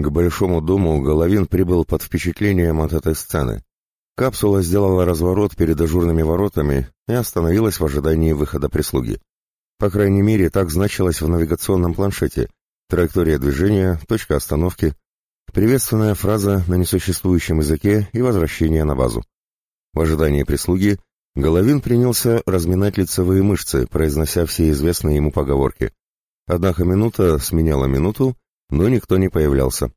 К большому дому Головин прибыл под впечатлением от этой сцены. Капсула сделала разворот перед ажурными воротами и остановилась в ожидании выхода прислуги. По крайней мере, так значилось в навигационном планшете. Траектория движения, точка остановки, приветственная фраза на несуществующем языке и возвращение на базу. В ожидании прислуги Головин принялся разминать лицевые мышцы, произнося все известные ему поговорки. Однако минута сменяла минуту, но никто не появлялся.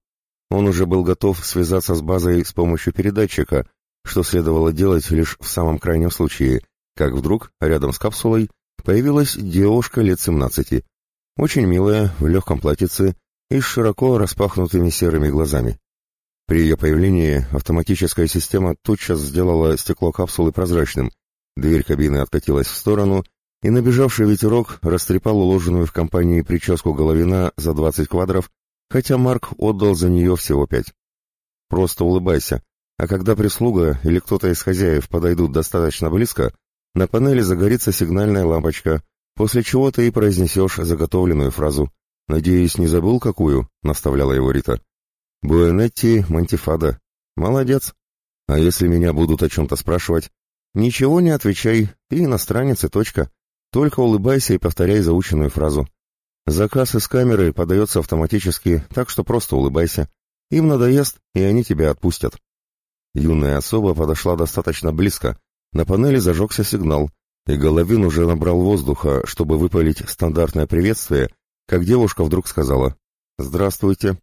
Он уже был готов связаться с базой с помощью передатчика, что следовало делать лишь в самом крайнем случае, как вдруг, рядом с капсулой, появилась девушка лет семнадцати. Очень милая, в легком платьице и с широко распахнутыми серыми глазами. При ее появлении автоматическая система тотчас сделала стекло капсулы прозрачным, дверь кабины откатилась в сторону, и набежавший ветерок растрепал уложенную в компании прическу Головина за двадцать квадров, хотя Марк отдал за нее всего пять. Просто улыбайся, а когда прислуга или кто-то из хозяев подойдут достаточно близко, на панели загорится сигнальная лампочка, после чего ты и произнесешь заготовленную фразу. «Надеюсь, не забыл какую?» — наставляла его Рита. «Буэнетти Монтифада. Молодец. А если меня будут о чем-то спрашивать? Ничего не отвечай, ты иностранец и точка. Только улыбайся и повторяй заученную фразу. Заказ из камеры подается автоматически, так что просто улыбайся. Им надоест, и они тебя отпустят». Юная особа подошла достаточно близко. На панели зажегся сигнал, и Головин уже набрал воздуха, чтобы выпалить стандартное приветствие, как девушка вдруг сказала «Здравствуйте».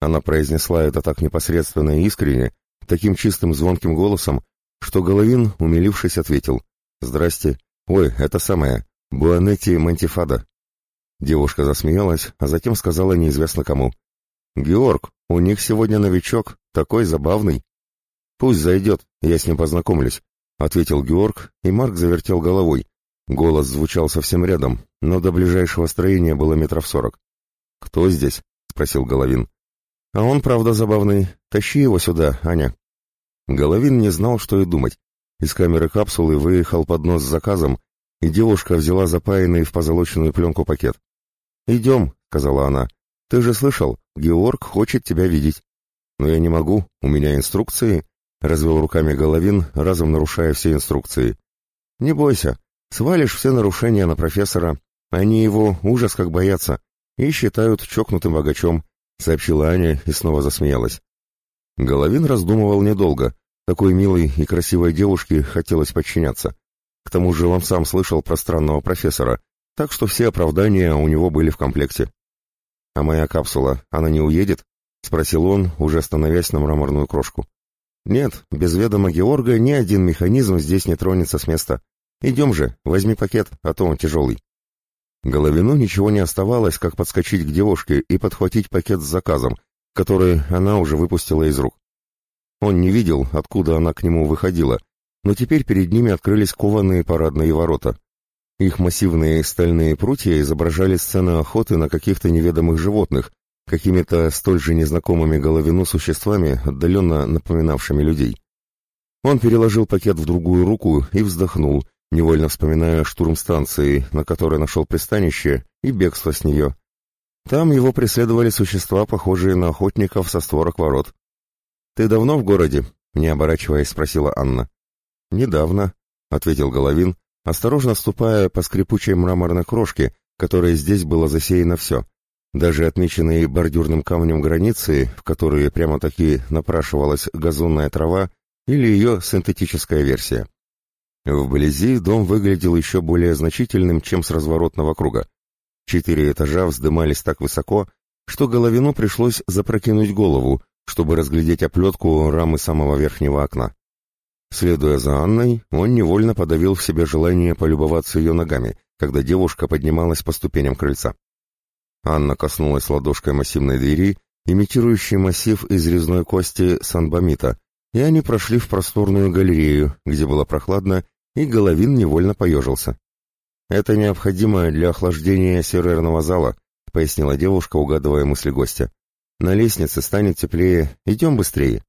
Она произнесла это так непосредственно и искренне, таким чистым звонким голосом, что Головин, умилившись, ответил «Здрасте. Ой, это самое. Буанетти Мантифада». Девушка засмеялась, а затем сказала неизвестно кому. «Георг, у них сегодня новичок, такой забавный». «Пусть зайдет, я с ним познакомлюсь», — ответил Георг, и Марк завертел головой. Голос звучал совсем рядом, но до ближайшего строения было метров сорок. «Кто здесь?» — спросил Головин. «А он, правда, забавный. Тащи его сюда, Аня». Головин не знал, что и думать. Из камеры капсулы выехал поднос с заказом, и девушка взяла запаянный в позолоченную пленку пакет. «Идем», — сказала она. «Ты же слышал, Георг хочет тебя видеть». «Но я не могу, у меня инструкции», развел руками Головин, разом нарушая все инструкции. «Не бойся, свалишь все нарушения на профессора. Они его ужас как боятся и считают чокнутым богачом», — сообщила Аня и снова засмеялась. Головин раздумывал недолго. Такой милой и красивой девушке хотелось подчиняться. К тому же он сам слышал про странного профессора, так что все оправдания у него были в комплекте. «А моя капсула, она не уедет?» — спросил он, уже становясь на мраморную крошку. «Нет, без ведома Георга ни один механизм здесь не тронется с места. Идем же, возьми пакет, а то он тяжелый». Головину ничего не оставалось, как подскочить к девушке и подхватить пакет с заказом, который она уже выпустила из рук. Он не видел, откуда она к нему выходила, но теперь перед ними открылись кованые парадные ворота. Их массивные стальные прутья изображали сцены охоты на каких-то неведомых животных, какими-то столь же незнакомыми головину существами, отдаленно напоминавшими людей. Он переложил пакет в другую руку и вздохнул, невольно вспоминая штурм станции, на которой нашел пристанище, и бегство с нее. Там его преследовали существа, похожие на охотников со створок ворот. «Ты давно в городе?» — не оборачиваясь, спросила Анна. «Недавно», — ответил Головин, осторожно ступая по скрипучей мраморной крошке, которой здесь было засеяно все — даже отмеченные бордюрным камнем границы, в которые прямо-таки напрашивалась газонная трава или ее синтетическая версия. Вблизи дом выглядел еще более значительным, чем с разворотного круга. Четыре этажа вздымались так высоко, что Головину пришлось запрокинуть голову, чтобы разглядеть оплетку рамы самого верхнего окна. Следуя за Анной, он невольно подавил в себе желание полюбоваться ее ногами, когда девушка поднималась по ступеням крыльца. Анна коснулась ладошкой массивной двери, имитирующей массив из резной кости санбамита, и они прошли в просторную галерею, где было прохладно, и Головин невольно поежился. «Это необходимо для охлаждения серверного зала», — пояснила девушка, угадывая мысли гостя. «На лестнице станет теплее. Идем быстрее».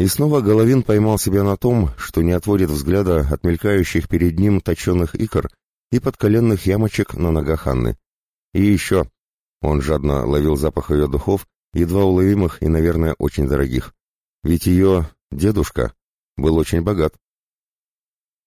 И снова Головин поймал себя на том, что не отводит взгляда от мелькающих перед ним точеных икр и подколенных ямочек на ногах Анны. И еще, он жадно ловил запах ее духов, едва уловимых и, наверное, очень дорогих. Ведь ее дедушка был очень богат.